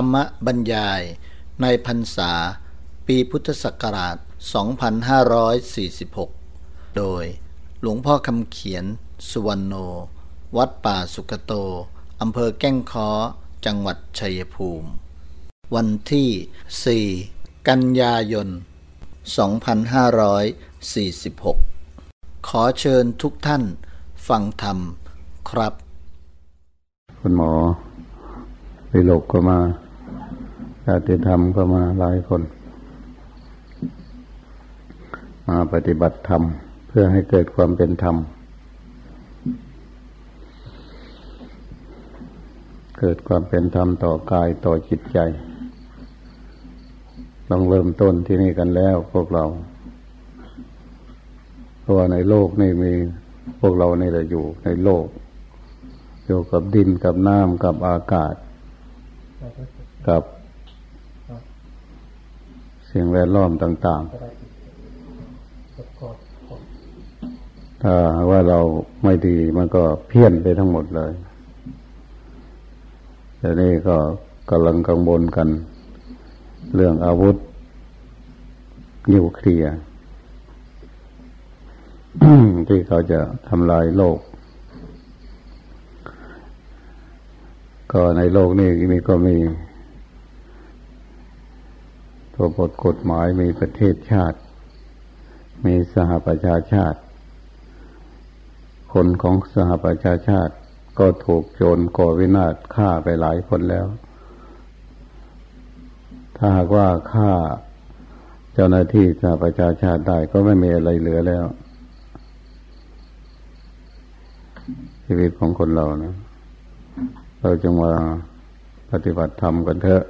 รรมบรรยายในพรรษา ปีพุทธศักราช 2546 โดยหลวงพ่อคำเขียน สุวรรณโน วัดป่าสุกโต อำเภอแก้งค้อ จังหวัดชัยภูมิ วันที่ 4 กันยายน 2546 ขอเชิญทุกท่านฟังธรรมครับ คุณหมอวิโลกก็มาาติธรรมก็มาหลายคน มาปฏิบัติธรรม เพื่อให้เกิดความเป็นธรรม เกิดความเป็นธรรมต่อกายต่อจิตใจลองเริ่มต้นที่นี่กันแล้วพวกเรา เพราะว่าในโลกนี่มีพวกเรานี่แหละอยู่ในโลก อยู่กับดินกับน้ำกับอากาศ กับ สิ่งแวดล้อมต่างๆถ้าว่าเราไม่ดีมันก็เพี้ยนไปทั้งหมดเลยแต่นี่ก็กำลังกังวลกัน เรื่องอาวุธนิวเคลียร์ที่เขาจะทำลายโลก ก็ในโลกนี้มีก็มี ตัวบทกฎหมายมีประเทศชาติ มีสหประชาชาติ คนของสหประชาชาติก็ถูกโจรก่อวินาศฆ่าไปหลายคนแล้ว ถ้าหากว่าฆ่าเจ้าหน้าที่สหประชาชาติได้ก็ไม่มีอะไรเหลือแล้ว ชีวิตของคนเรานะ เราจงมาปฏิบัติธรรมกันเถอะ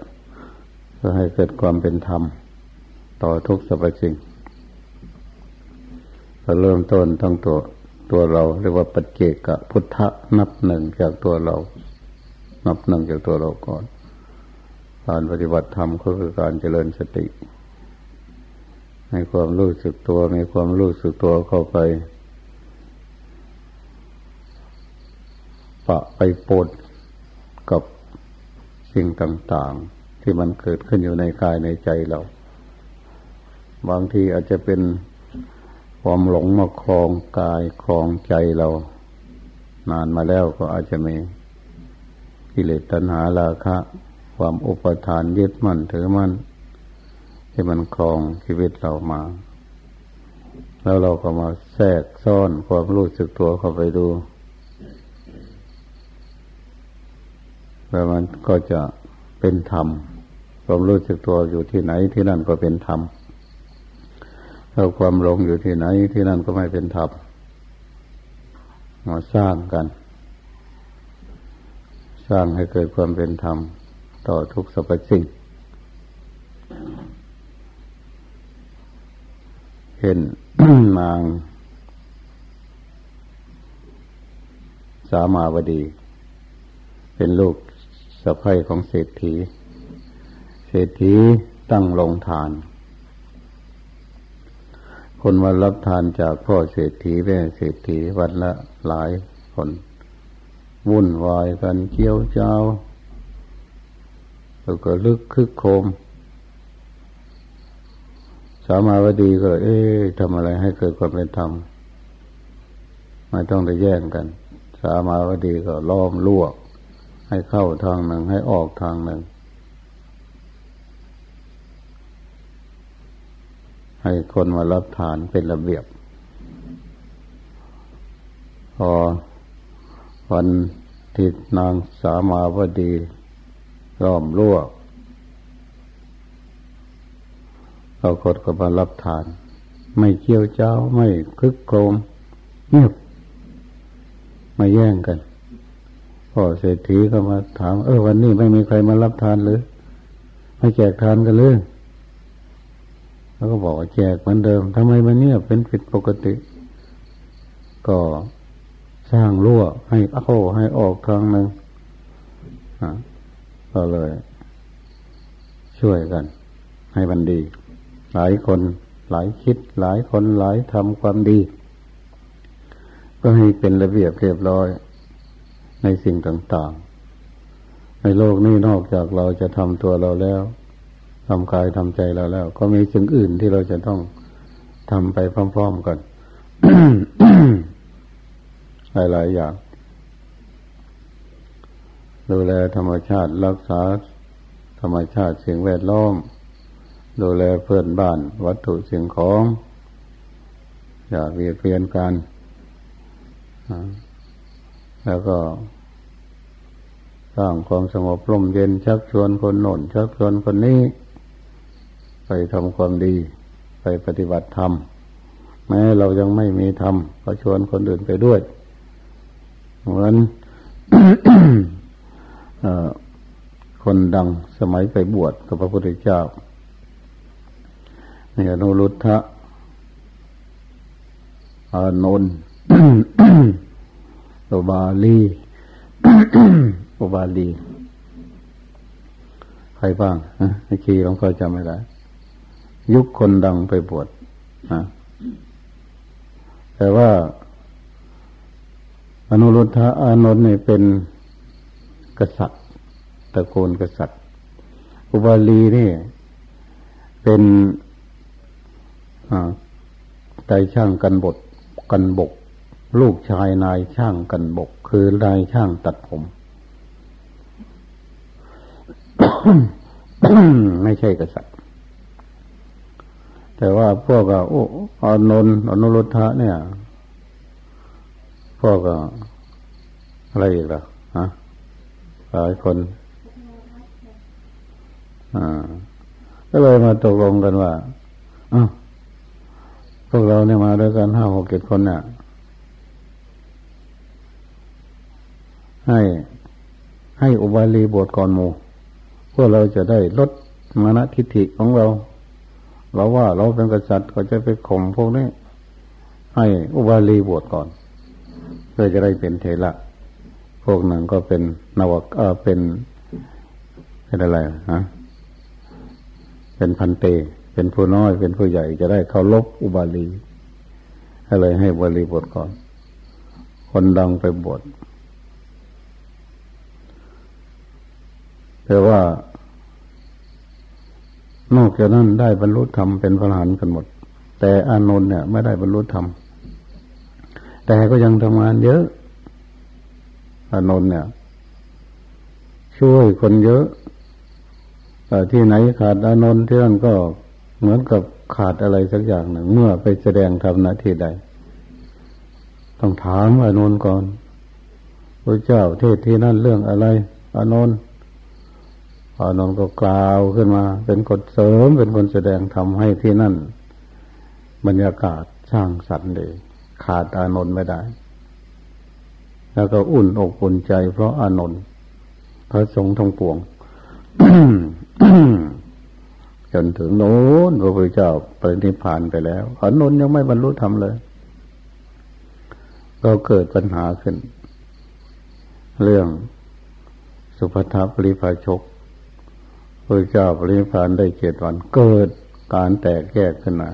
เพื่อให้เกิดความเป็นธรรม ต่อทุกสรรพสิ่งเราเริ่มต้นตั้งตัวตัวเราเรียกว่าปัจเจกพุทธนับหนึ่งจากตัวเรา นับหนึ่งจากตัวเราก่อน การปฏิบัติธรรมก็คือการเจริญสติให้ความรู้สึกตัวมีความรู้สึกตัวเข้าไปปะไปปนกับสิ่งต่าง ๆ ที่มันเกิดขึ้นอยู่ในกายในใจเรา บางทีอาจจะเป็นความหลงมาครองกายครองใจเรา นานมาแล้วก็อาจจะมีกิเลสตัณหาราคะ ความอุปทานยึดมั่นถือมั่นที่มันครองชีวิตเรามา แล้วเราก็มาแทรกซ่อนความรู้สึกตัวเข้าไปดูแล้วมันก็จะเป็นธรรม ความรู้สึกตัวอยู่ที่ไหนที่นั่นก็เป็นธรรมถ้าความหลงอยู่ที่ไหนที่นั่นก็ไม่เป็นธรรมมาสร้างกัน สร้างให้เกิดความเป็นธรรม ต่อทุกสรรพสิ่งเห็นนาง สามาวดี เป็นลูกสะพ้ยของเศรษฐี เศรษฐีตั้งลงทาน คนมารับทานจากพ่อเศรษฐีแม่เศรษฐีวันละหลายคน วุ่นวายกันเกี่ยวเจ้าแล้วก็ลึกคึกโคม สามาวดีก็ เอ๊ะทำอะไรให้เกิดความเป็นธรรมไม่ต้องไปแย่งกัน สามาวดีก็ล้อมลวก ให้เข้าทางหนึ่งให้ออกทางหนึ่ง ให้คนมารับฐานเป็นระเบียบ พอวันทิศนางสามาวดีล้อมรั่วเรากดก็มารับฐาน ไม่เกี่ยวเจ้าไม่คึกโครมเงียบไม่แย่งกันพ่อเศรษฐีก็มาถาม เออวันนี้ไม่มีใครมารับทานหรือ ไม่แจกทานกันเลย แล้วก็บอกว่าแจกเหมือนเดิมทำไมมันเนี้ยเป็นผิดปกติ ก็สร้างรั่วให้เข้าให้ออกทางหนึ่งก็เลย ช่วยกัน ให้มันดี หลายคนหลายคิด หลายคนหลายทำความดี ก็ให้เป็นระเบียบเรียบร้อย ในสิ่งต่างๆ ในโลกนี้นอกจากเราจะทำตัวเราแล้ว ทำกายทำใจเราแล้ว ก็มีสิ่งอื่นที่เราจะต้องทำไปพร้อม ๆกันหลายๆอย่าง ดูแลธรรมชาติรักษา ธรรมชาติสิ่งแวดล้อม ดูแลเพื่อนบ้าน วัตถุสิ่งของ อย่าเบียดเบียนกันแล้วก็สร้างความสงบร่มเย็นชักชวนคนโน่นชักชวนคนนี้ ไปทำความดี ไปปฏิบัติธรรม แม้เรายังไม่มีธรรมก็ชวนคนอื่นไปด้วยเหมือนคนดังสมัยไปบวชกับพระพุทธเจ้าเนี่อนุรุทธะอานนท์โบาลีโอบาลี ใครบ้างนะไอ้คีหลวงพ่อจำไม่ได้ ยุคคนดังไปบวชนะแต่ว่าอนุรุทธะอานนท์นี่เป็นกษัตริย์ตระกูลกษัตริย์ อุบาลีนี่เป็นใจช่างกันบทกันบก ลูกชายนายช่างกันบก คือนายช่างตัดผม ไม่ใช่กษัตริย์ แต่ว่าพวกโอ้อนนอนุรุทธะเนี่ย พวกอะไรอีกล่ะฮะหลายคนอ่าก็เลยมาตกลงกันว่าอ้าวพวกเราเนี่ยมาด้วยกันห้าหกเจ็ดคนเนี่ยให้ให้อุบาลีบวชก่อนโมพวกเราจะได้ลดมานะทิฐิของเรา เราว่าเราเป็นกษัตริย์ก็จะไปข่มพวกนี้ให้อุบาลีบวชก่อนเพื่อจะได้เป็นเทระพวกหนึ่งก็เป็นนวกเออเป็นเป็นอะไรฮะเป็นพันเต เป็นผู้น้อยเป็นผู้ใหญ่จะได้เคารพอุบาลีอะไรให้บาลีบทก่อน คนดังไปบวชแต่ว่า นอกจากนั้นได้บรรลุธรรมเป็นพระหานกันหมด แต่อานนท์เนี่ย ไม่ได้บรรลุธรรม แต่ก็ยังทำงานเยอะอานนท์เนี่ย ช่วยคนเยอะแต่ที่ไหนขาดอานนท์ที่นั่นก็เหมือนกับขาดอะไรสักอย่างหนึ่ง เมื่อไปแสดงทำหน้าที่ใด ต้องถามอานนท์ก่อนพระเจ้าเทศที่นั่นเรื่องอะไรอานนท์ อานนก็กล่าวขึ้นมา เป็นคนเสริมเป็นคนแสดงทำให้ที่นั่น บรรยากาศสร้างสรรค์ดีขาดอานนท์ไม่ได้ แล้วก็อุ่นอกอุ่นใจ เพราะอานนท์พระสงฆ์ทองปวงจนถึงโน้นพระพุทธเจ้าปรินิพานไปแล้วอานนท์ยังไม่บรรลุธรรมเลย ก็เกิดปัญหาขึ้น เรื่องสุภทัปริภาชก พระเจ้าปรินิพานได้เจ็ดวันเกิดการแตกแยกขึ้นมา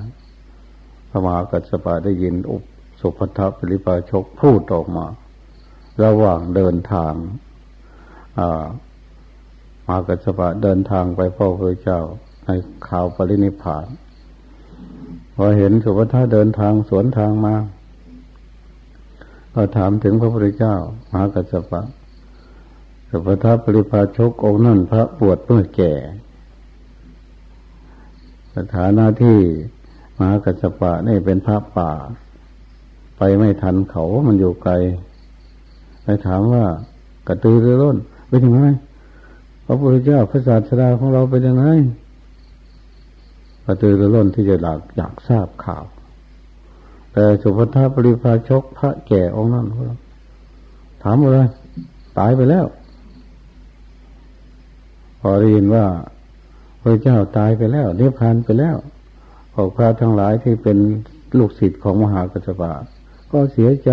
พระมหากัสสปะได้ยินอุปสุภทัปริภาชกพูดออกมา ระหว่างเดินทางอ่ามากัสปะเดินทางไปพ่อพระเจ้าในข่าวปรินิพานพอเห็นสุภาเดินทางสวนทางมา ก็ถามถึงพระพุทธเจ้ามหากัสปะ สุภาปริพาชกองนั่นพระปวดเมื่อแก่ สถานะที่มหากัสปะนี่เป็นพระป่า ไปไม่ทันเขามันอยู่ไกลไปถามว่ากระตือรือร้นเป็นยังไงพระพุทธเจ้าพระศาสดาของเราเป็นยังไงกระตือรือร้นที่จะหลักอยากทราบข่าว แต่สุภทาปริภาชกพระแก่องค์นั้นถามเลยตายไปแล้ว พอได้ยินว่าพระเจ้าตายไปแล้วนิพพานไปแล้วพวกพระทั้งหลายที่เป็นลูกศิษย์ของมหากัจจปะก็เสียใจ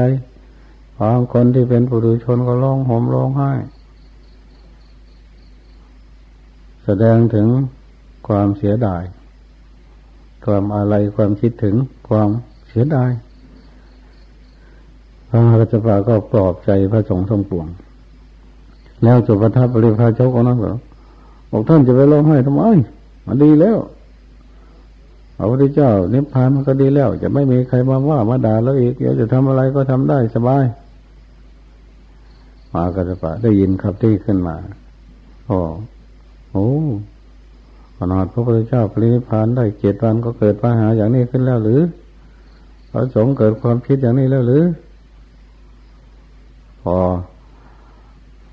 บางคนที่เป็นปุถุชนก็ร้องห่มร้องไห้ แสดงถึงความเสียดาย ความอะไรความคิดถึงความเสียดายพระมหากัจจปาก็ปลอบใจพระสงฆ์ทรงปวง แล้วจุปทัพปริพาชกนั้นก็ บอกท่านจะไปร้องไห้ทำไมมันดีแล้วพระพุทธเจ้านิพพานมันก็ดีแล้ว จะไม่มีใครมาว่ามาด่าแล้วอีกเดี๋ยวจะทำอะไรก็ทำได้สบาย มากัสปะได้ยินครับที่ขึ้นมาโอ้โอ้ขนาดพระพุทธเจ้าปรินิพพานได้เจ็ดวันก็เกิดปัญหาอย่างนี้ขึ้นแล้วหรือพระสงฆ์เกิดความคิดอย่างนี้แล้วหรือ พอ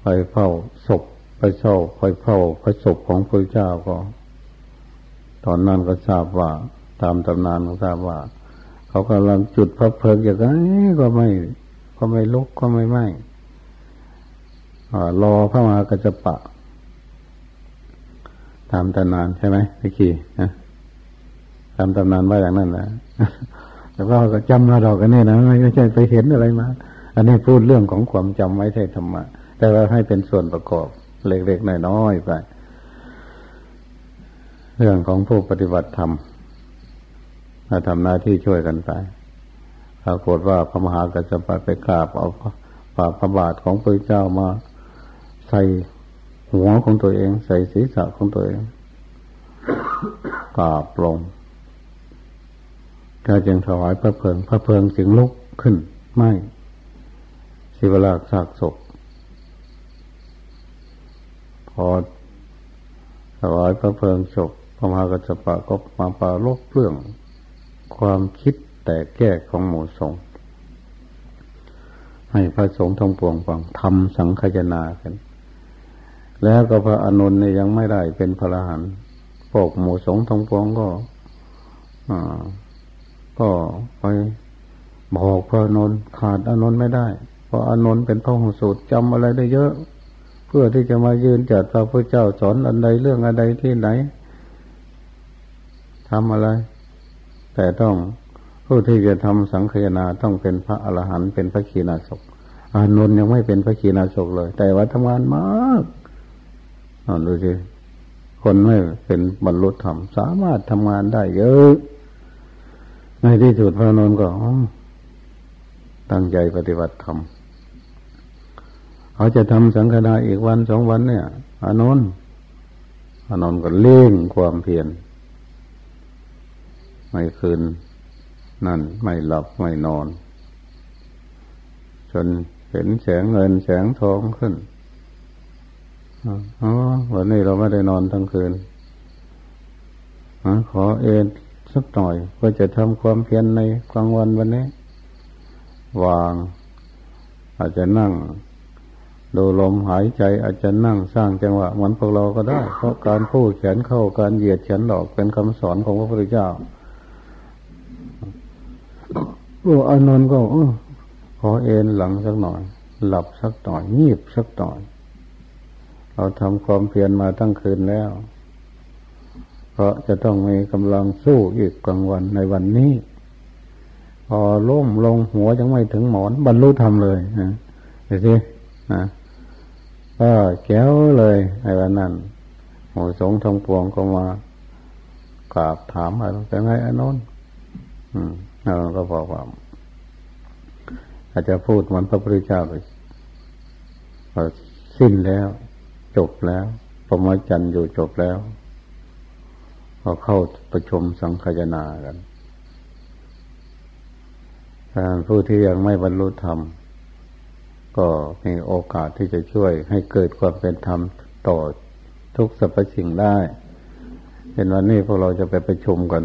ไปเฝ้าศพ ไปเช่าไปเฝ้าพระศพของพระเจ้าก็ ตอนนั้นก็ทราบว่าตามตำนานก็ทราบว่า เขากำลังจุดพระเพลิงอย่างนี้ก็ไม่ก็ไม่ลุกก็ไม่ไหม้รอพระมหากัจจปะ ตามตำนานใช่ไหมพี่คีนะตามตำนานว่าอย่างนั้นนะแต่ว่าก็จำมาดอกกันนี่นะไม่ใช่ไปเห็นอะไรมา อันนี้พูดเรื่องของความจำไว้ใช่ธรรมะแต่ว่าให้เป็นส่วนประกอบ เล็กๆน้อยๆไป เรื่องของผู้ปฏิบัติธรรมมาทำหน้าที่ช่วยกันไปปรากฏว่าพระมหากัจจปะไปกราบเอาพระบาทของพระเจ้ามาใส่หัวของตัวเอง ใส่ศีรษะของตัวเองกราบลงถ้าจึงถวายพระเพลิง พระเพลิงจึงลุกขึ้น ไม่สิวลาสากศพ พอถวายพระเพลิงศพพระมหากัจจปะก็มาปาลบเรื่อง ความคิดแต่แก้ของหมู่สงฆ์ให้พระสงฆ์ทงปวงฟังทำสังขยนากัน แล้วก็พระอนุนเนี่ยยังไม่ได้เป็นพระอรหันต์พวกหมู่สงฆ์ทงปวงก็อ่าก็ไปบอกพระอนุนขาดอนุนไม่ได้ เพราะอนุนเป็นพระหงสูตรจำอะไรได้เยอะ เพื่อที่จะมายืนจัดพระพุทธเจ้าสอนอันใดเรื่องอะไรที่ไหนทำอะไร แต่ต้องผู้ที่จะทำสังขยาต้องเป็นพระอรหันต์เป็นพระขีณาสกอานนท์ยังไม่เป็นพระขีณาสกเลย แต่ว่าทำงานมากอดูสิคนไม่เป็นบรรลุธรรมสามารถทำงานได้เยอะ ในที่สุดพระนนท์ก็ตั้งใจปฏิบัติธรรม เขาจะทำสังฆนาอีกวันสองวันเนี่ยอานนท์อานนท์ก็เล่งความเพียรไม่คืน นั่นไม่หลับไม่นอน จนเห็นแสงเงินแสงทองขึ้นอ๋อวันนี้เราไม่ได้นอนทั้งคืนอขอเอนสักหน่อยเพื่อจะทำความเพียรในกลางวันวันนี้ วาง อาจจะนั่ง ดูลมหายใจอาจจะนั่งสร้างจังหวะเหมือนพวกเราก็ได้ เพราะการพูดเขียนเข้าการเหยียดเขียนดอกเป็นคำสอนของพระพุทธเจ้าโอ้อานนท์ก็ขอเอนหลังสักหน่อย หลับสักหน่อยงีบสักหน่อย เราทำความเพียรมาตั้งคืนแล้ว เพราะจะต้องมีกำลังสู้อีกกลางวันในวันนี้ พอล้มลงหัวยังไม่ถึงหมอนบรรลุธรรมเลยนะเดี๋ยวสินะ ก็แก้วเลยในวันนั้นหมูสงทองปวงก็มากราบถามอะไรเป็นไงอนนท์อืมเราก็บอกว่าอาจจะพูดเหมือนพระพุทธเจ้าเลยสิ้นแล้ว จบแล้วพรหมจรรย์อยู่จบแล้วเราเข้าประชุมสังคายนากันการผู้ที่ยังไม่บรรลุธรรม ก็มีโอกาสที่จะช่วยให้เกิดความเป็นธรรมต่อทุกสรรพสิ่งได้เห็นวันนี้พวกเราจะไปประชุมกัน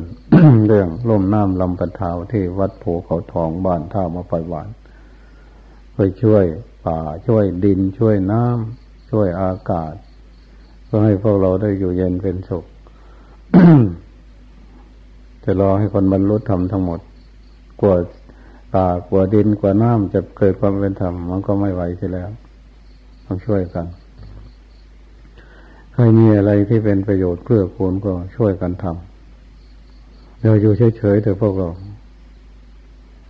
เรื่องร่มน้ำลำปะทาวที่วัดภูเขาทองบ้านท่ามาไฟหวานไปช่วยป่าช่วยดินช่วยน้ำช่วยอากาศเพื่อให้พวกเราได้อยู่เย็นเป็นสุขจะรอให้คนบรรลุธรรมทั้งหมดกว่า ตากว่าดินกว่าน้ำจะเกิดความเป็นธรรมมันก็ไม่ไหวใช่แล้ว ต้องช่วยกันใครมีอะไรที่เป็นประโยชน์เพื่อคูณก็ช่วยกันทำเราอยู่เฉยๆแต่พวกเรา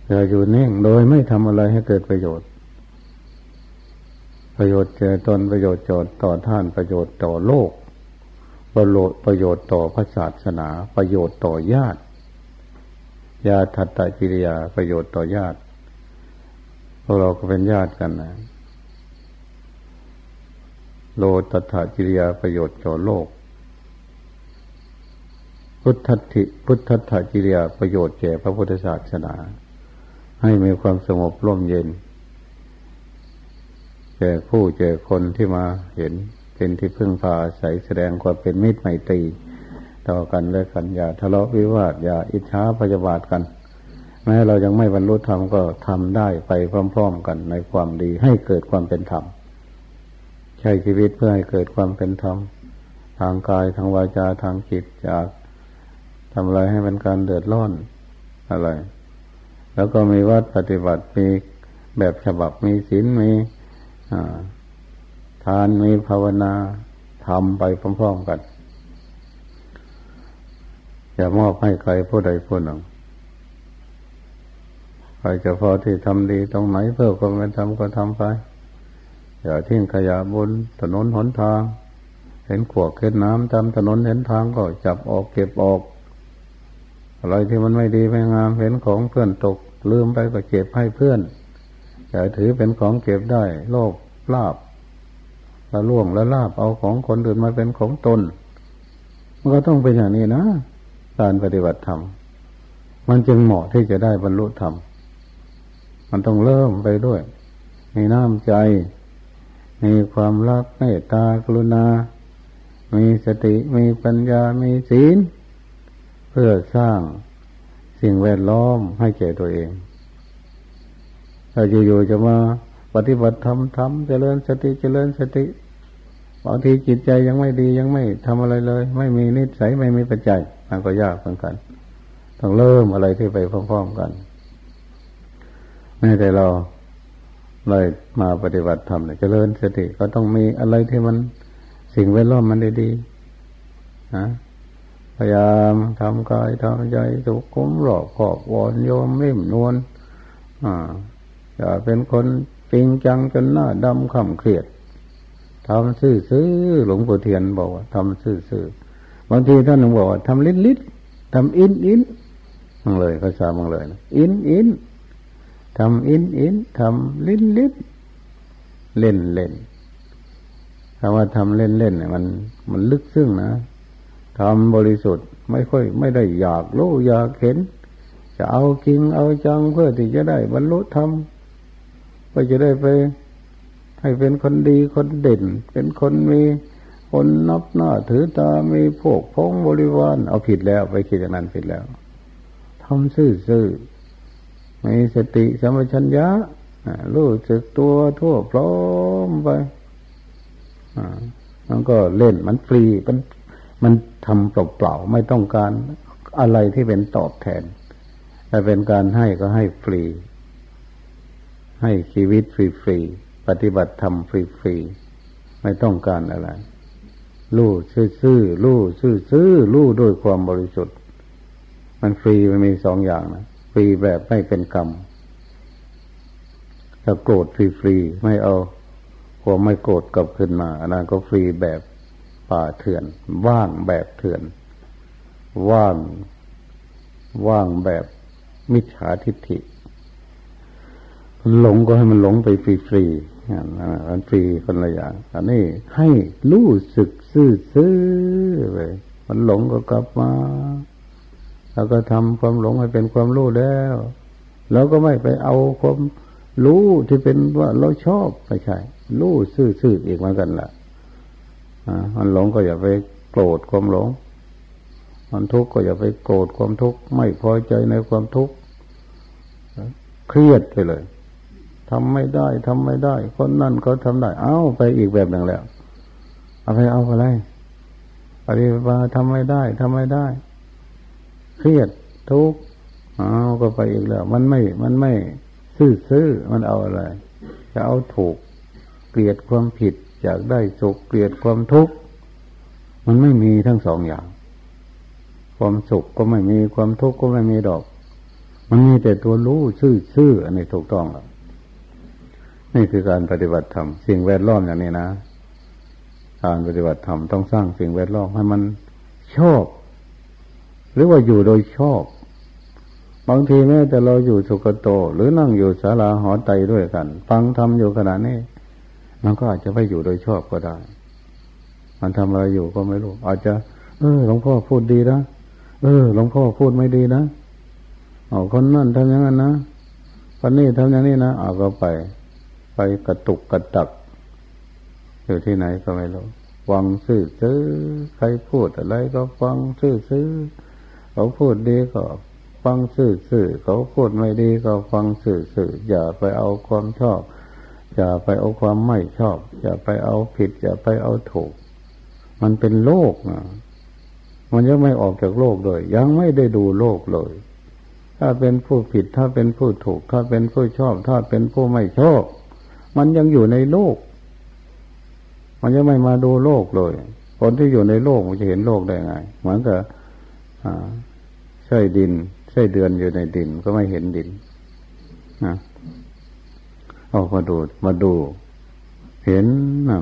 เราอยู่นิ่งโดยไม่ทำอะไรให้เกิดประโยชน์ ประโยชน์แก่ตนประโยชน์จอดต่อท่านประโยชน์ต่อโลก ประโยชน์ประโยชน์ต่อพระศาสนา ประโยชน์ต่อญาติ ญาติทัตตกิริยาประโยชน์ต่อญาติพวกเราก็เป็นญาติกันนะโลตัตถาจิริยาประโยชน์ต่อโลก พุทธทิพุทธัตถาจิริยาประโยชน์แก่พระพุทธศาสนา ให้มีความสงบร่มเย็นแก่ผู้แก่คนที่มาเห็นเป็นที่พึ่งพาใสแสดงความเป็นมิตรไมตรี ต่อกันและกันอย่าทะเลาะวิวาทอย่าอิจฉาพยาบาทกัน แม้เรายังไม่บรรลุธรรมก็ทำได้ไปพร้อม ๆ กันในความดีให้เกิดความเป็นธรรมใช้ชีวิตเพื่อให้เกิดความเป็นธรรมทางกายทางวาจาทางจิตจากทำอะไรให้เป็นการเดือดร้อนอะไร แล้วก็มีวัดปฏิบัติมีแบบฉบับมีศีลมีทานมีภาวนาทำไปพร้อมๆกัน อย่ามอบให้ใครผู้ใดผู้หนึ่งใครจะพอที่ทำดีตรงไหนเพื่อความเป็นธรรมก็ทำไป อย่าทิ้งขยะบนถนนหนทาง เห็นขวกเห็นน้ำตามถนนเห็นทางก็จับออกเก็บออก อะไรที่มันไม่ดีไม่งาม เห็นของเพื่อนตกลืมไปก็เก็บให้เพื่อนอย่าถือเป็นของเก็บได้ โลภลาบละล่วงละลาบเอาของคนอื่นมาเป็นของตนมันก็ต้องเป็นอย่างนี้นะ การปฏิบัติธรรมมันจึงเหมาะที่จะได้บรรลุธรรม มันต้องเริ่มไปด้วย มีน้ำใจ มีความรักเมตตากรุณา มีสติ มีปัญญา มีศีล เพื่อสร้างสิ่งแวดล้อมให้แก่ตัวเอง ถ้าอยู่ๆจะมาปฏิบัติธรรมทำเจริญสติเจริญสติบางทีจิตใจยังไม่ดียังไม่ทำอะไรเลย ไม่มีนิสัยไม่มีปัจจัย มันก็ยากเหมือนกัน ต้องเริ่มอะไรที่ไปพร้อมๆกันแม้แต่เราเลยมาปฏิบัติธรรมเนี่ยเจริญสติก็ต้องมีอะไรที่มันสิ่งแวดล้อมมันดีๆนะพยายามทำกายทำใจสุขุมหลอกขอบวอนโยมริมนวลอ่าอย่าเป็นคนจริงจังจนหน้าดำขำเครียดทำซื่อซื่อหลวงปู่เทียนบอกว่าทำซื่อซื่อ บางทีท่านหนึ่งบอกว่าทำลิ้นลิ้นทำอินอินมังเลยภาษามังเลยนะอินอินทำอินอินทำลิ้นลิ้นเล่นเล่นคำว่าทำเล่นเล่นเนี่ยมันมันลึกซึ้งนะทำบริสุทธิ์ไม่ค่อย ไม่ได้อยากรู้อยากเห็น จะเอาจริงเอาจังเพื่อที่จะได้บรรลุธรรมก็จะได้ไป ให้เป็นคนดีคนเด่น เป็นคนมี คนนับหน้าถือตามีพวกพ้องบริวารเอาผิดแล้วไปคิดอย่างนั้นผิดแล้วทำซื่อซื่อมีสติสมัชัญญะรู้สึกตัวทั่วพร้อมไปมันก็เล่นมันฟรีมันมันทำเปล่าๆไม่ต้องการอะไรที่เป็นตอบแทน แต่เป็นการให้ก็ให้ฟรี ให้ชีวิตฟรีๆปฏิบัติธรรมฟรีๆไม่ต้องการอะไร รู้ซื่อๆรู้ซื่อๆรู้ด้วยความบริสุทธิ์ มันฟรีมันมีสองอย่างนะฟรีแบบไม่เป็นกรรมถ้าโกรธฟรีๆไม่เอาความไม่โกรธกลับขึ้นมาอันนั้นก็ฟรีแบบป่าเถื่อน ว่างแบบเถื่อน ว่าง ว่างแบบมิจฉาทิฏฐิหลงก็ให้มันหลงไปฟรีๆอันฟรีคนละอย่างอันนี้ให้รู้สึก ซื่อซื่อไปมันหลงก็กลับมาแล้วก็ทำความหลงให้เป็นความรู้แล้วเราก็ไม่ไปเอาความรู้ที่เป็นว่าเราชอบไม่ใช่รู้ซื่อๆอีกเหมือนกันแหละมันหลงก็อย่าไปโกรธความหลงมันทุกข์ก็อย่าไปโกรธความทุกข์ไม่พอใจในความทุกข์เครียดไปเลยทำไม่ได้ทำไม่ได้ คนนั่นเขาทาได้ เอาไปอีกแบบหนึ่งแล้ว เอาไปเอาอะไรปฏิบัติทำไม่ได้ทำไม่ได้ เครียดทุกข์เอาก็ไปอีกแล้ว มันไม่ มันไม่ซื่อซื่อมันเอาอะไร จะเอาถูก เกลียดความผิด อยากได้สุขเกลียดความทุกข์มันไม่มีทั้งสองอย่าง ความสุขก็ไม่มีความทุกข์ก็ไม่มีดอก มันมีแต่ตัวรู้ซื่อๆอันนี้ถูกต้องแล้วนี่คือการปฏิบัติธรรมสิ่งแวดล้อมอย่างนี้นะ การปฏิบัติธรรมต้องสร้างสิ่งแวดล้อมให้มันชอบ หรือว่าอยู่โดยชอบ บางทีแม้แต่เราอยู่สุกโต หรือนั่งอยู่ศาลาหอไตด้วยกัน ฟังธรรมอยู่ขนาดนี้มันก็อาจจะไม่อยู่โดยชอบก็ได้ มันทำอะไรอยู่ก็ไม่รู้ อาจจะ เออหลวงพ่อพูดดีนะเออหลวงพ่อพูดไม่ดีนะเอาคนนั่นทำอย่างนั้นนะคนนี้ทำอย่างนี้นะเอาก็ไป ไปกระตุกกระตัก อยู่ที่ไหนก็ไม่รู้ฟังซื่อซื้อใครพูดอะไรก็ฟังซื่อซื้อเขาพูดดีก็ฟังซื่อซื่อเขาพูดไม่ดีก็ฟังซื่อซื่ออย่าไปเอาความชอบ อย่าไปเอาความไม่ชอบ อย่าไปเอาผิด อย่าไปเอาถูก มันเป็นโลกนะมันยังไม่ออกจากโลกเลย ยังไม่ได้ดูโลกเลย ถ้าเป็นผู้ผิดถ้าเป็นผู้ถูก ถ้าเป็นผู้ชอบ ถ้าเป็นผู้ไม่ชอบ มันยังอยู่ในโลก มันยังไม่มาดูโลกเลย คนที่อยู่ในโลกมันจะเห็นโลกได้ไง เหมือนกับใช่ดิน ใช่เดือนอยู่ในดินก็ไม่เห็นดินนะเอามาดูมาดู เห็นนั่น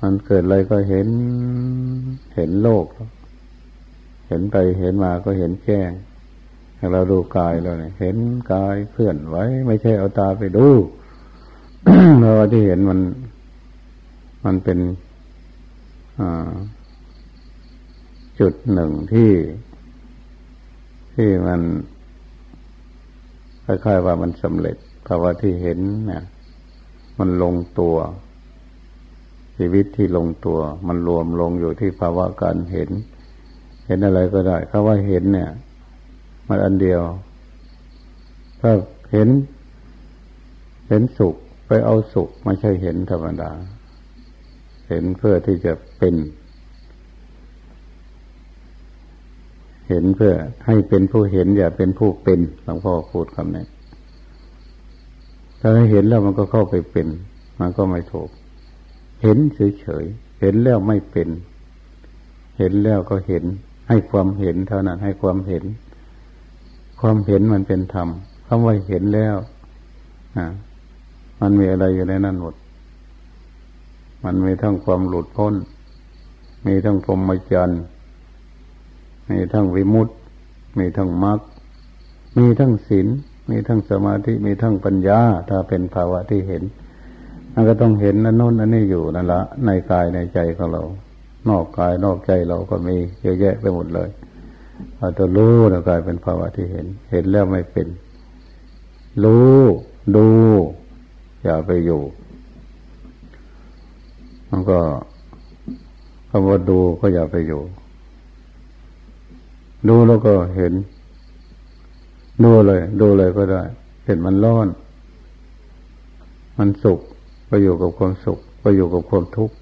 มันเกิดอะไรก็เห็น เห็นโลก เห็นไปเห็นมาก็เห็นแจ้งเราดูกายเราเนี่ยเห็นกายเคลื่อนไหวไม่ใช่เอาตาไปดูเราที่เห็นมัน มันเป็นจุดหนึ่งที่ ที่มันคล้ายๆว่ามันสำเร็จภาวะที่เห็นเนี่ยมันลงตัว ชีวิตที่ลงตัว มันรวมลงอยู่ที่ภาวะการเห็น เห็นอะไรก็ได้คำว่าเห็นเนี่ย มันอันเดียว ถ้าเห็น เห็นสุขไปเอาสุขไม่ใช่เห็นธรรมดา ห็นเพื่อที่จะเป็น เห็นเพื่อให้เป็นผู้เห็น อย่าเป็นผู้เป็นหลวงพ่อพูดคำนี้ถ้าเห็นแล้วมันก็เข้าไปเป็น มันก็ไม่ถูก เห็นเฉยๆเห็นแล้วไม่เป็น เห็นแล้วก็เห็น ให้ความเห็นเท่านั้นให้ความเห็น ความเห็นมันเป็นธรรมคำว่าเห็นแล้วอ่ามันมีอะไรอยู่ในนั้นหมด มันมีทั้งความหลุดพ้น มีทั้งพรหมจรรย์ มีทั้งวิมุตติ มีทั้งมรรค มีทั้งศีล มีทั้งสมาธิ มีทั้งปัญญา ถ้าเป็นภาวะที่เห็น มันก็ต้องเห็นนั่นโน้นอันนี้อยู่นั่นละ ในกายในใจของเรา นอกกายนอกใจเราก็มีเยอะแยะไปหมดเลยเอาตัวรู้นะกลายเป็นภาวะที่เห็น เห็นแล้วไม่เป็น รู้ ดู อย่าไปอยู่ มันก็คำว่าดูก็อย่าไปอยู่ ดูแล้วก็เห็น ดูเลย ดูเลยก็ได้ เห็นมันร้อน มันสุขไปอยู่กับความสุขไปอยู่กับความทุกข์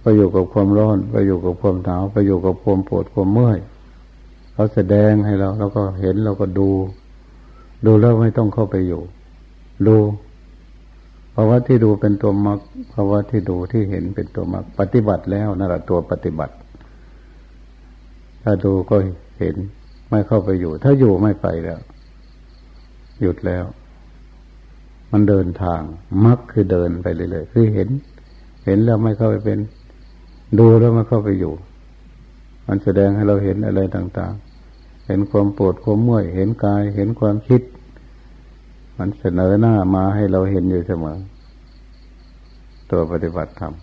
ไปอยู่กับความร้อน ไปอยู่กับความหนาวไปอยู่กับความปวดความเมื่อยเขาแสดงให้เราเราก็เห็นเราก็ดู ดูแล้วไม่ต้องเข้าไปอยู่ ดู ภาวะที่ดูเป็นตัวมรรคภาวะที่ดูที่เห็นเป็นตัวมรรคปฏิบัติแล้วนั่นแหละตัวปฏิบัติ ถ้าดูก็เห็นไม่เข้าไปอยู่ ถ้าอยู่ไม่ไปแล้ว หยุดแล้ว มันเดินทางมักคือเดินไปเรื่อยๆคือเห็น เห็นแล้วไม่เข้าไปเป็น ดูแล้วไม่เข้าไปอยู่ มันแสดงให้เราเห็นอะไรต่าง ๆ เห็นความปวดความเมื่อย เห็นกาย เห็นความคิด มันเสนอหน้ามาให้เราเห็นอยู่เสมอ ตัวปฏิบัติธรรม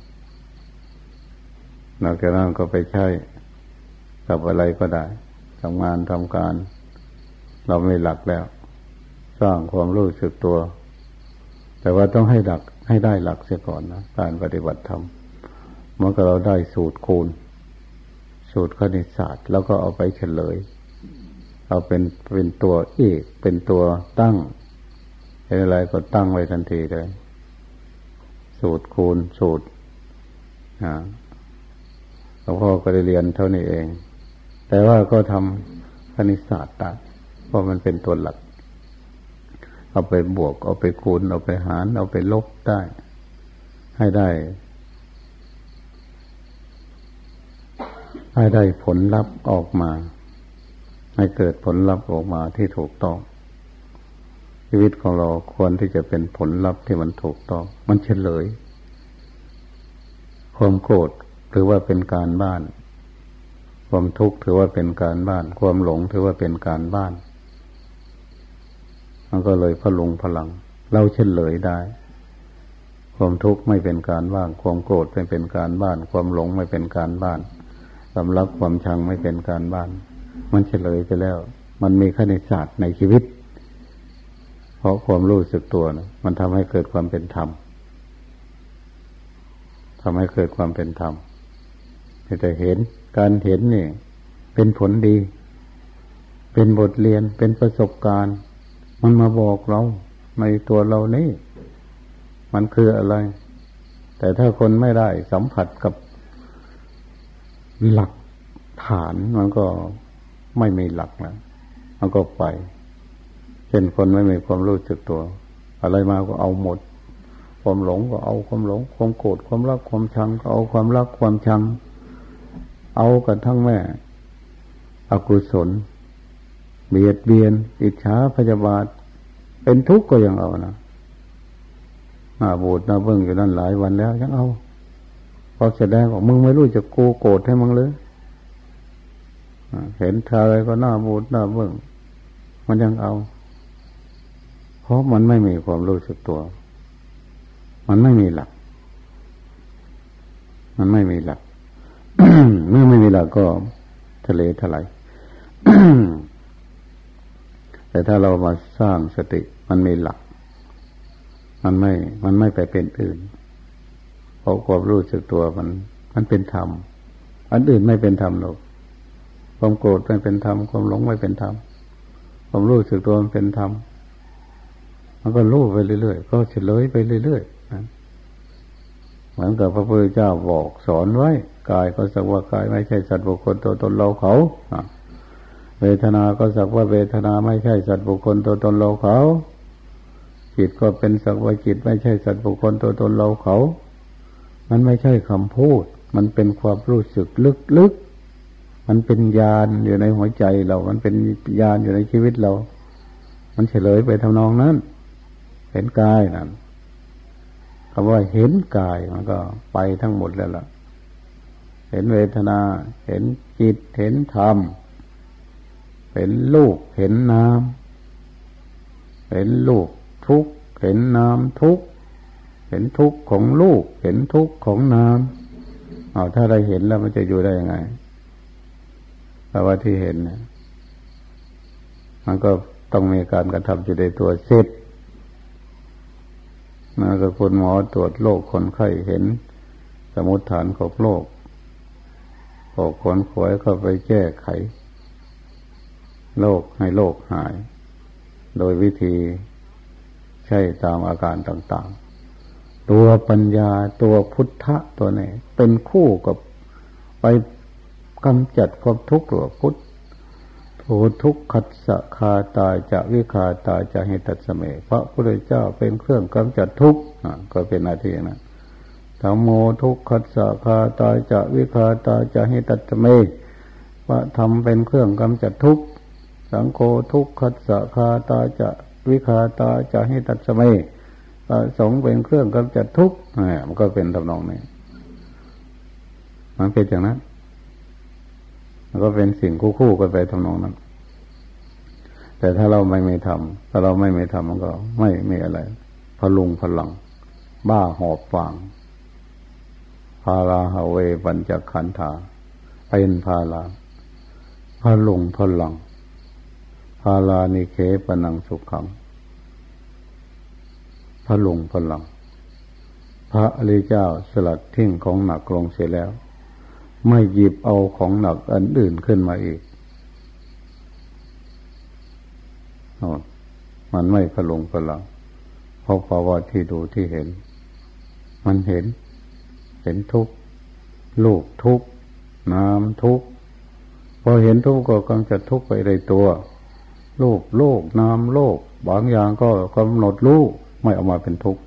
นอกจากนั้นก็ไปใช้กับอะไรก็ได้ทำงานทำการ เราไม่หลักแล้ว สร้างความรู้สึกตัว แต่ว่าต้องให้หลักให้ได้หลักเสียก่อนนะการปฏิบัติธรรมเมื่อเราได้สูตรคูณ สูตรคณิตศาสตร์ แล้วก็เอาไปเฉลย เอาเป็นเป็นตัวเอกเป็นตัวตั้ง เห็นอะไรก็ตั้งไว้ทันทีเลย สูตรคูณสูตรอ่าหลวงพ่อก็ได้เรียนเท่านี้เอง แต่ว่าก็ทำคณิตศาสตร์ได้เพราะมันเป็นตัวหลัก เอาไปบวก เอาไปคูณ เอาไปหาร เอาไปลบได้ ให้ได้ ให้ได้ผลลัพธ์ออกมา ให้เกิดผลลัพธ์ออกมาที่ถูกต้อง ชีวิตของเราควรที่จะเป็นผลลัพธ์ที่มันถูกต้อง มันเฉลย ความโกรธหรือว่าเป็นการบ้าน ความทุกข์ถือว่าเป็นการบ้าน ความหลงถือว่าเป็นการบ้าน มันก็เลยพลุงพลัง เราเฉลยได้ ความทุกข์ไม่เป็นการบ้าน ความโกรธไม่เป็นการบ้าน ความหลงไม่เป็นการบ้านความรักความชังไม่เป็นการบ้าน มันเฉลยไปแล้ว มันมีคณิตศาสตร์ในชีวิต ราะความรู้สึกตัวนะมันทำให้เกิดความเป็นธรรมทำให้เกิดความเป็นธรรมแต่เห็นการเห็นนี่เป็นผลดี เป็นบทเรียนเป็นประสบการณ์ มันมาบอกเราในตัวเรานี่ มันคืออะไร แต่ถ้าคนไม่ได้สัมผัสกับหลักฐานมันก็ไม่มีหลักนะมันก็ไป เช่นคนไม่มีความรู้สึกตัว อะไรมาก็เอาหมด ความหลงก็เอาความหลง ความโกรธความรักความชังก็เอาความรักความชัง เอากันทั้งแม่อกุศล เบียดเบียน อิจฉาพยาบาท เป็นทุกข์ก็ยังเอานะหน้าบูดหน้าเบิ้งอยู่นั่นหลายวันแล้วยังเอาพอแสดงบอกมึงไม่รู้จะกูโกรธให้มึงเลยเห็นเธออะไรก็หน้าบูดหน้าเบิ้งมันยังเอา เพราะมันไม่มีความรู้สึกตัว มันไม่มีหลัก มันไม่มีหลัก เมื่อไม่มีหลักก็ทะเลถลายแต่ถ้าเรามาสร้างสติมันมีหลัก มันไม่ มันไม่ไปเป็นอื่น เพราะความรู้สึกตัวมัน มันเป็นธรรม อันอื่นไม่เป็นธรรมหรอก ความโกรธไม่เป็นธรรม ความหลงไม่เป็นธรรม ความรู้สึกตัวมันเป็นธรรม มันก็รู้ไปเรื่อยๆ ก็เฉลยไปเรื่อยๆนะเหมือนกับพระพุทธเจ้าบอกสอนไว้ กายก็สักว่ากายไม่ใช่สัตว์บุคคลตัวตนเราเขาเวทนา ก็สักว่าเวทนาไม่ใช่สัตว์บุคคลตัวตนเราเขา จิตก็เป็นสักว่าจิตไม่ใช่สัตว์บุคคลตัวตนเราเขา มันไม่ใช่คำพูด มันเป็นความรู้สึกลึกๆ มันเป็นญาณอยู่ในหัวใจเรา มันเป็นญาณอยู่ในชีวิตเรา มันเฉลยไปทำนองนั้น ห็นกายนั่นคำว่าเห็นกายมันก็ไปทั้งหมดแล้วล่ะ เห็นเวทนา เห็นจิต เห็นธรรม เห็นลูก เห็นน้ำ เห็นลูกทุกข์ เห็นนามทุกข์ เห็นทุกข์ของลูก เห็นทุกข์ของนามเอาถ้าได้เห็นแล้วมันจะอยู่ได้ยังไงแปลว่าที่เห็นนะมันก็ต้องมีการกระทำอยู่ในตัวเสร็จ นะก็คุณหมอตรวจโรคคนไข้เห็น สมุดฐานของโรคออกคนขวยเข้าไปแก้ไขโรคให้โรคหาย โดยวิธีใช่ตามอาการต่างๆ ตัวปัญญาตัวพุทธะตัวนี้เป็นคู่กับไปกำจัดความทุกข์หรือพุทธ โททุกขัดสะคาตาจะวิคาตาจะเหตัสเมพระพุทธเจ้าเป็นเครื่องกำจัดทุกข์ก็เป็นหน้าที่นะธรรมโมทุกขัดสะคาตาจะวิคาตาจะเหตัสเมพระธรรมเป็นเครื่องกำจัดทุกข์สังโฆทุกขัดสะคาตาจะวิคาตาจะให้ตัดสมัยสงเป็นเครื่องกำจัดทุกข์มันก็เป็นตำนองนี้มันเป็นอย่างนั้น ก็เป็นสิ่งคู่คู่กันไปทำนองนั้น แต่ถ้าเราไม่ไม่ทำถ้าเราไม่ไม่ทำมันก็ ไม่มีอะไร พลุงพลัง บ้าหอบฟางพาราฮาเวบัญจขันธาเป็นพาราพลุงพลังพาลานิเคปนังสุขังพระลงพลัง พระอริเจ้าสลัดทิ้งของหนักลงเสียแล้ว ไม่หยิบเอาของหนักอันอื่นขึ้นมาอีกมันไม่พลงพลังเพราะภาวะที่ดูที่เห็น มันเห็น เห็นทุกลูกทุกน้ำทุกพอเห็นทุกก็กำจัดทุกไปในตัวลูกโลกนามโลกบางอย่างก็กำหนดลูกไม่เอามาเป็นทุกข์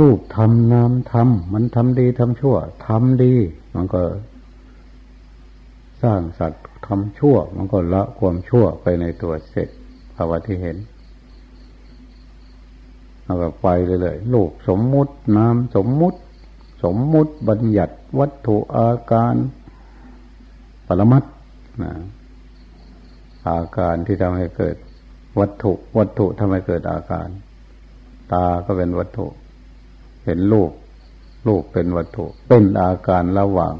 ลูกทำนามทำมันทำดีทำชั่วทำดี มันก็ สร้างสัตว์ทำชั่ว มันก็ละความชั่วไปในตัวเสร็จภาวะที่เห็นแล้วก็ไปเลยๆลูกสมมุตินามสมมุติ สมมุติบัญญัติวัตถุอาการปรมัตนะอาการที่ทำให้เกิดวัตถุ วัตถุทำให้เกิดอาการ ตาก็เป็นวัตถุ เห็นรูป รูปเป็นวัตถุ เป็นอาการระหว่าง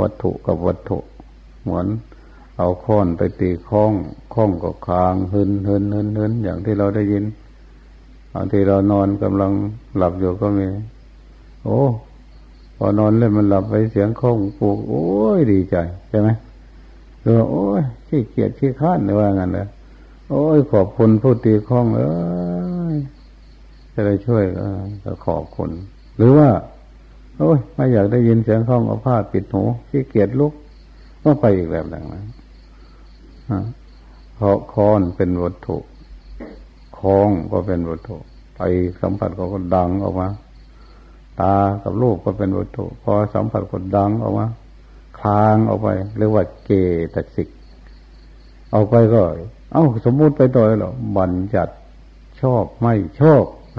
วัตถุกับวัตถุ เหมือนเอาค้อนไปตีข้องข้องก็คางหึนหึนหึนหึนอย่างที่เราได้ยินบางทีเรานอนกำลังหลับอยู่ก็มี โอ้พอนอนเล่นมันหลับไปเสียงข้องปลูกโอ้ยดีใจใช่ไหมเออโอ้ยขี้เกียจขี้ข้านหรือว่างั้นเลยโอ้ยขอบคุณผู้ตีข้องเอ้ยจะได้ช่วยก็ขอบคุณ หรือว่า โอ้ยไม่อยากได้ยินเสียงข้องเอาผ้าปิดหูขี้เกียจลุกก็ไปอีกแบบหนึ่งนะเพราะคอนเป็นวัตถุคองก็เป็นวัตถุไปสัมผัสก็ก็ดังออกมา ตากับรูปก็เป็นวัตถุ พอสัมผัสก็ดังออกมาคลางออกไปเรียกว่าเกตสิกเอาไปก็ เอ้า สมมุติไปต่อยหรอบัญจัดชอบไม่ชอบเ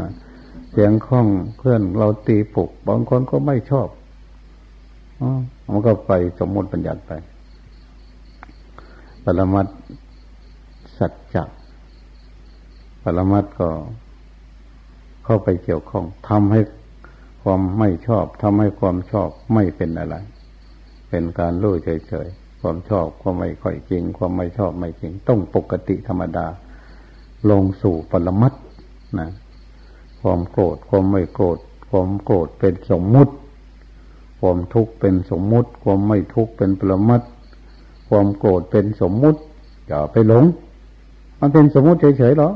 สียงคล้องเพื่อนเราตีปลุกบางคนก็ไม่ชอบอมันก็ไปสมมติบัญญัติไป ปรมัตสัจจะปรมัตก็เข้าไปเกี่ยวข้องทำให้ความไม่ชอบทำให้ความชอบไม่เป็นอะไร เป็นการรู้เฉยๆความชอบความไม่ค่อยจริง ความไม่ชอบไม่จริง ต้องปกติธรรมดา ลงสู่ปรมัตนะ ความโกรธความไม่โกรธความโกรธเป็นสมมุติ ความทุกข์เป็นสมมุติ ความไม่ทุกข์เป็นปรมัตความโกรธเป็นสมมุติอย่าไปหลง มันเป็นสมมุติเฉยๆหรอ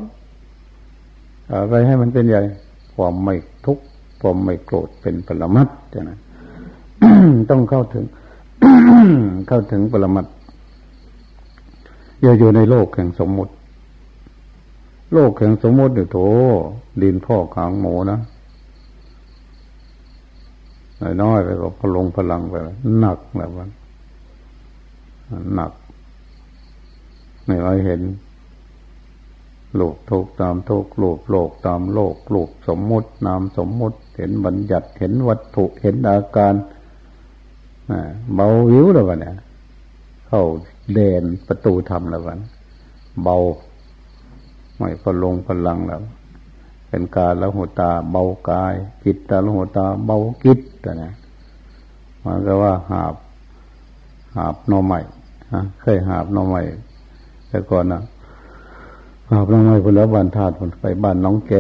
อะไรให้มันเป็นใหญ่ความไม่ทุกข์ความไม่โกรธเป็นปรมัตถ์นะต้องเข้าถึง เข้าถึงปรมัตถ์อย่าอยู่ในโลกแห่งสมมุติ โลกแห่งสมมติเนี่ยโถดินพ่อขางหมูนะน้อยๆไปก็พลงพลังไปหนักแบบนั้นหนักไม่ไว้เห็นโลกทุกตามทุกโลกโลกตามโลกโลกสมมุตินามสมมุติ เห็นบัญญัติเห็นวัตถุเห็นอาการเบาวิวแล้ววะเนี่ยเข้าเดนประตูธรรมแล้ววันเบา ไม่พลงพลังแล้ว เป็นกาแล้วหัวตาเบากายจิตตาแล้วหัวตาเบากิจแต่เนี่ยมันก็ว่าหาบ หาบนอใหม่ฮะเคยหาบน้อใหม่แต่ก่อนนะหาบน้อใหม่คนแล้วบ้านธาตุไปบ้านน้องแก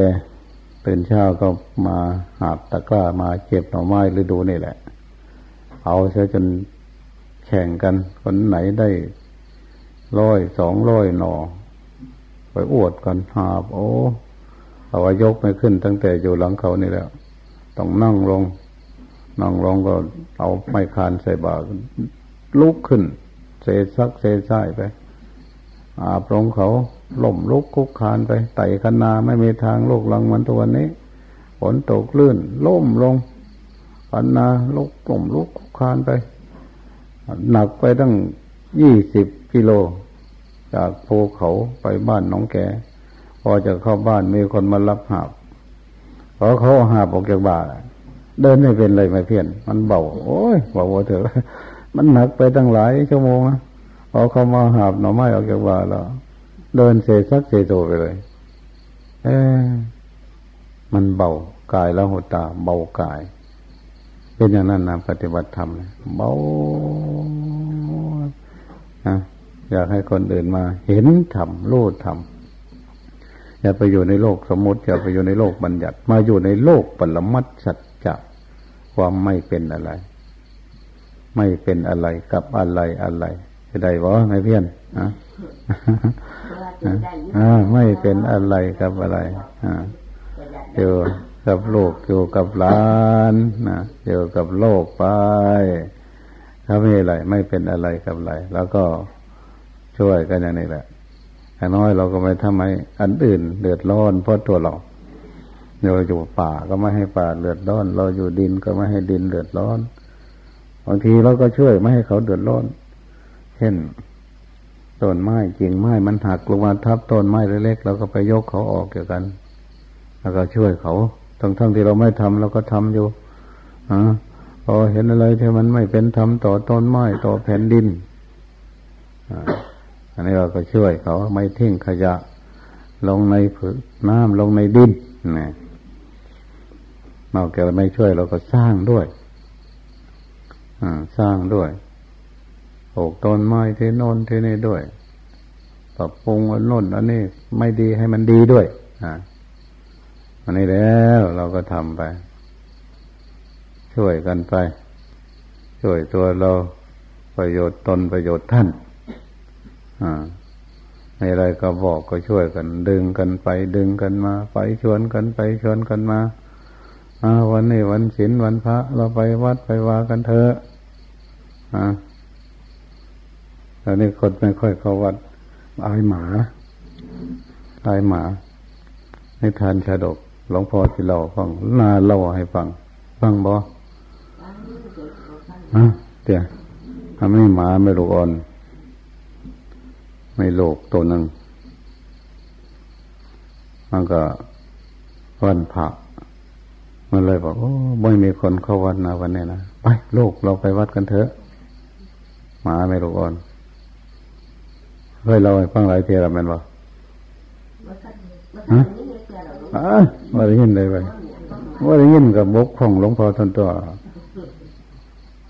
เป็นเช้าก็มาหาบตะกร้ามาเก็บหน่อไม้ฤดูนี่แหละ เอาเสียจนแข่งกันคนไหนได้ร้อยสองร้อยหน่อ อวดกันหาบ โอ้เอาว่ายกไม่ขึ้นตั้งแต่อยู่หลังเขานี่แล้วต้องนั่งลง นั่งลงก็เอาไม้คานใส่บาลุกขึ้น เสซักเสใายไป อาบลงเขาล่มลุกคุกคานไปไต่คันนาไม่มีทางโลกลังมันตัวนี้ฝนตกลื่น ล่มลงคันนาลุกล่มลุกคุกคานไปหนักไปตั้งยี่สิบกิโล จากภูเขาไปบ้านน้องแก พอจะเข้าบ้านมีคนมารับหาบพอเขาหาบออกจากบ้านเดินไม่เป็นเลยไม่เพี้ยน มันเบาโอ้ยเบาเถอะมันหนักไปตั้งหลายชั่วโมงนะพอเขามาหาบหน่อไม้ออกจากบ้านแล้วเดินเสซักเสโตไปเลย เออมันเบากายแล้วหัวตา เบากาย เป็นอย่างนั้นนะปฏิบัติธรรมเบานะ อยากให้คนอื่นมาเห็นธรรมรู้ธรรมอย่าไปอยู่ในโลกสมมติอย่าไปอยู่ในโลกบัญญัติ มาอยู่ในโลกปรมัตสัจจะความไม่เป็นอะไร ไม่เป็นอะไรกับอะไรอะไรจะได้บ่ไงเพี้ยนอะอ่าไม่เป็นอะไรกับอะไรอ่าอยู่กับโลกอยู่กับหลานนะอยู่กับโลกไปถ้าไม่อะไร ไม่เป็นอะไรกับอะไร แล้วก็ ช่วยกันอย่างนี้แหละอย่างน้อยเราก็ไม่ทำให้อันอื่นเดือดร้อนเพราะตัวเราเราอยู่ป่าก็ไม่ให้ป่าเดือดร้อน เราอยู่ดินก็ไม่ให้ดินเดือดร้อนบางทีเราก็ช่วยไม่ให้เขาเดือดร้อน เช่นต้นไม้กิ่งไม้มันหักลงมาทับต้นไม้เล็กๆเราก็ไปยกเขาออกเกี่ยวกัน แล้วก็ช่วยเขาทั้งๆทที่เราไม่ทำเราก็ทำอยู่อพอเห็นอะไรที่มันไม่เป็นธรรมต่อต้นไม้ต่อแผ่นดิน อันนี้เราก็ช่วยเขาไม่ทิ้งขยะ ลงในผืนน้ำลงในดินนะนอกจากไม่ช่วยเราก็สร้างด้วยสร้างด้วยปลูกต้นไม้ที่โน่นที่นี่ด้วยปรับปรุงอันโน่นอันนี้ไม่ดีให้มันดีด้วยอ่าอันนี้แล้วเราก็ทำไป ช่วยกันไป ช่วยตัวเราประโยชน์ตนประโยชน์ท่าน อ่าในอะไรก็บอกก็ช่วยกัน ดึงกันไป ดึงกันมา ไปชวนกันไปชวนกันมาอาวันนี้วันศีลวันพระ เราไปวัดไปวากันเถอะอ่าตอนนี้คนไม่ค่อยเข้าวัดอายหมาอายหมาในทานชาดกหลวงพ่อที่เราฟังนาเล่าให้ฟัง ฟังบ่ฮะเดี๋ยวทำให้หมาไม่ลูกอ่อน ไม่โลกตัวหนึ่งมันก็วันผักมันเลยบอกโอ้ไม่มีคนเข้าวัดนะวันนี้นะไปโลกเราไปวัดกันเถอะหมาไม่ลูกอ่อนเฮ้ยเราฟังหลายเทียแล้วมันบอกฮะอ่าว่าได้ยินเลยไปว่าได้ยินกับบกของหลวงพ่อทนตัว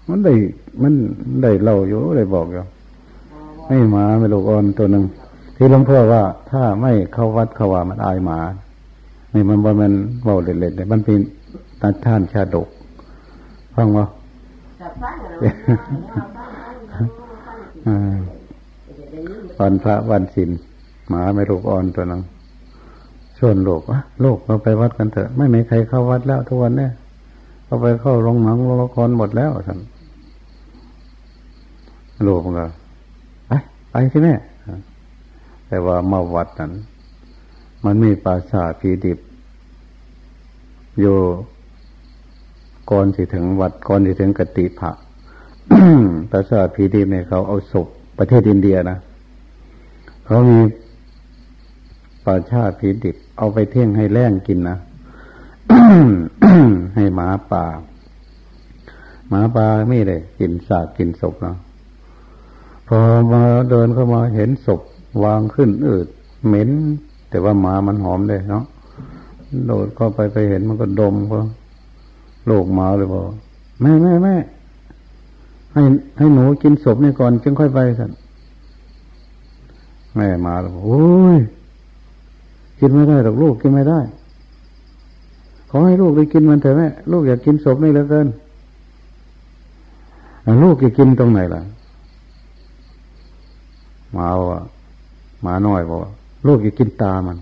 มันได้มันได้เล่าอยู่ได้บอกอยู่ ให้หมาไม่ลูกอ่อนตัวหนึ่งที่หลวงพ่อว่า ถ้าไม่เข้าวัดเข้าว่ามันอายหมานี่มันว่ามันเบาเล็ดๆเลยมันเป็นตาท่านชาดกฟังว่าวันพระวันศีลหมาไม่ลูกอ่อนตัวนึงชวนโลกอะโลกเราไปวัดกันเถอะ ไม่มีใครเข้าวัดแล้วทุกวันเนี่ยเราไปเข้าโรงหนังโรงละครหมดแล้วท่านโลกมันก็ไปไป ใช่ไหมแต่ว่ามาวัดนั้น มันมีปราสาทผีดิบ อยู่ก่อนสิถึงวัดก่อนสิถึงกติภะปราสาทผีดิบเนี่ยเขาเอาศพประเทศอินเดียนะเขามีป่าชาผีดิบ เอาไปเที่ยงให้แรงกินนะให้หมาป่าหมาป่าไม่ได้กินสากกินศพเนาะ พอมาเดินเข้ามาเห็นศพวางขึ้นอืดเหม็น แต่ว่าหมามันหอมเลยเนาะโดดเข้าไปไปเห็นมันก็ดมก็โลกหมาเลยบอกแม่แม่แม่ให้ให้หนูกินศพนี่ก่อนจึงค่อยไปสันแม่มาแล้วโอ้ยกินไม่ได้หรอกลูกกินไม่ได้ ขอให้ลูกได้กินมันเถอะแม่ลูกอยากกินศพนี่เหลือเกินลูกจะกินตรงไหนล่ะ มาว่ะหมาน้อยบอกลูกจะกินตามัน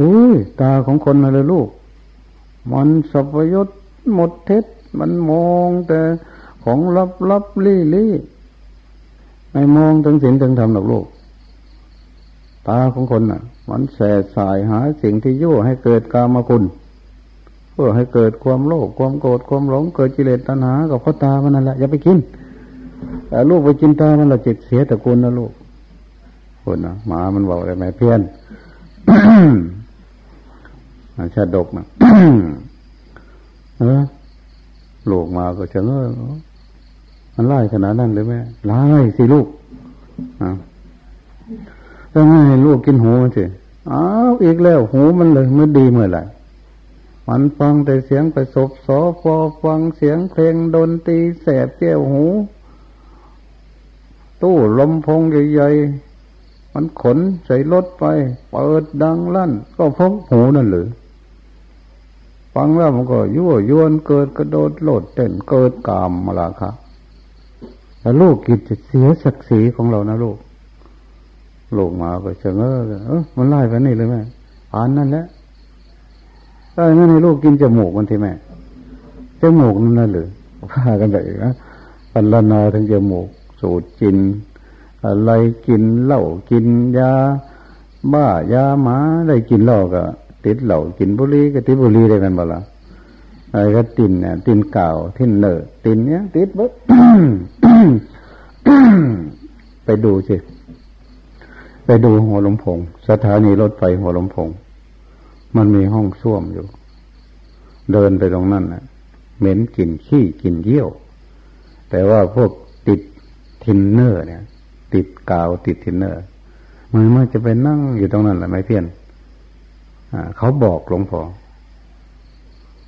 อุ้ยตาของคนอะไรลูก มันสัพยศหมดเท็จ มันมองแต่ของลับลับลี่ลี่ไม่มองถึงสิ่งถึงธรรมหรอกลูก ตาของคนน่ะ มันแสบสายหาสิ่งที่ยั่วให้เกิดกามคุณ เพื่อให้เกิดความโลภความโกรธความหลงเกิดกิเลสตัณหากับพ่อตามันนั่นแหละอย่าไปกิน แต่ลูกไปกินตามันละจิตเสียตระกูลนะลูกคนนะหมามันบอกอะไรไหมเพี้ยนชาดกนะเออลูกมาก็เฉงเออมันไล่ขนาดนั้นเลยแม่ไล่สิลูกอ่าต้องลูกกินหูมันสิอ้าวอีกแล้ว หูมันเลยไม่ดีเมื่อไหร่มันฟังแต่เสียงไปศพสอพอฟังเสียงเพลงดนตรีแสบแก้วหู ตู้ลมพงใหญ่ๆ มันขนใส่รถไป เปิดดังลั่น ก็พกหูนั่นหรือฟังแล้วมันก็ยั่วยวนเกิดกระโดดโลดเต้นเกิดกามมาละครับแต่ลูกกิจจะเสียศักดิ์ศรีของเรานะลูกลูกมาก็เฉงเออเออมันไล่ไปนี่เลยแม่อ่านนั่นแหละได้ไม่ให้ลูกกินจมูกมันทีแม่จมูกนั่นน่ะหรือพากันแบบนะปันละนอถึงจมูก สูดกิน อะไรกินเหล้ากินยาบ้ายาหมาได้กินเหล้าก็ติดเหล้ากินบุหรี่ก็ติดบุหรี่ได้กันบ่ละอะไรก็ตินเนี่ยตินเก่าทินเนอตินเนี้ยติดบ๊ไปดูสิไปดูหัวลมพงสถานีรถไฟหัวลมพงมันมีห้องส้วมอยู่ เดินไปตรงนั้นนะเหม็นกลิ่นขี้กลิ่นเยี่ยว แต่ว่าพวก ทินเนอร์ เนี่ย ติดกาวติดทินเนอร์มันมันจะไปนั่งอยู่ตรงนั้นแหละไม่เพี้ยนเขาบอกหลวงพ่อ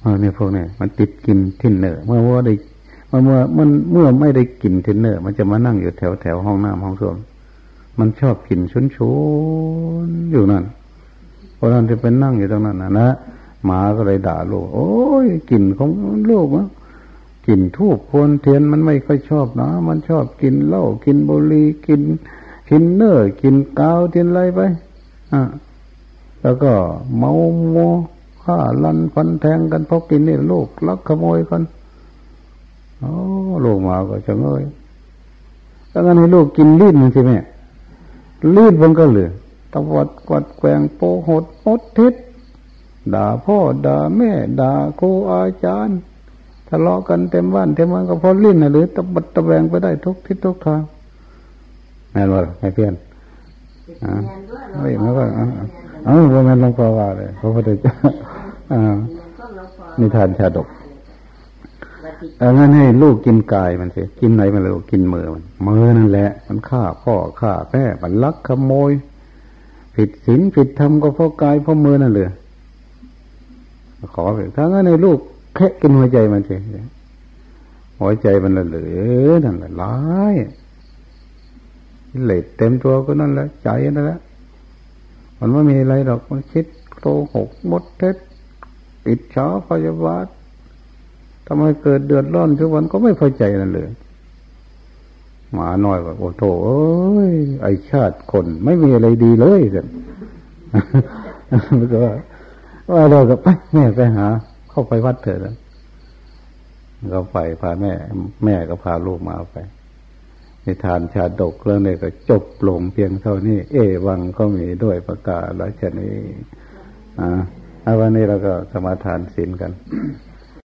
เออเนี่ยพวกนี้มันติดกินทินเนอร์ เมื่อว่าได้เมื่อเมื่อมันเมื่อไม่ได้กินทินเนอร์ มันจะมานั่งอยู่แถวแถวห้องน้ำห้องส้วมมันชอบกินฉุนฉุนอยู่นั่นเพราะนั้นจะเป็นนั่งอยู่ตรงนั้นนะนะหมาก็เลยด่าลูกโอ้ยกลิ่นของลูกนะ กลิ่นธูปควันเทียนมันไม่ค่อยชอบนะ มันชอบกินเหล้ากินบุหรี่กินทินเนอร์กินกาวกินอะไรไปอะแล้วก็เมาโมฆ่ารันฟันแทงกันเพราะกินนี่ลูกลักขโมยกันโอ้ลูกมาก็จะเงยแล้วงั้นให้ลูกกินลิ้นใช่ไหมลิ้นมันก็เหลือตวัดกวัดแกว่งโป้ปดมดเท็จด่าพ่อด่าแม่ด่าครูอาจารย์ ทะเลาะกันเต็มบ้านเต็มเมืองก็เพราะลิ้นนะหรือตะบัดตะแวงไปได้ทุกทิศทุกทางแม่นว่าไม่เพี้ยนอ่าไม่ไม่ว่าเออว่าแม่นหลวงพ่อว่าเลยพระพุทธเจ้าอ่านิทานชาดกเอองั้นให้ลูกกินกายมันสิกินไหนมันเลยกินมือมันมือนั่นแหละ มันฆ่าพ่อฆ่าแม่มันลักขโมย ผิดศีลผิดธรรมก็เพราะกายเพราะมือนั่นเลยขอไปถ้างั้นในลูก แค่กินหัวใจมันสิหัวใจมันละเหลือนั่นแหละร้ายเหล็ดเต็มตัวก็นั่นแหละใจนั่นแหละมันไม่มีอะไรหรอกมันคิดโกหกมดเท็จอิจฉาพยาบาททำไมเกิดเดือดร้อนทุกวันก็ไม่พอใจนั่นเลยหมาน้อยว่าโอ้โถเอ้ยไอชาติคนไม่มีอะไรดีเลยสิมันก็ว่าเราก็ไปแม่ไปหา เข้าไปวัดเถิดแล้วก็ไปพาแม่ แม่ก็พาลูกมาไปในทานชาดกเรื่องนี้ก็จบลงเพียงเท่านี้ เอวังก็มีด้วยประกาศและชนี้อ่าวันนี้เราก็สมาทานศีลกัน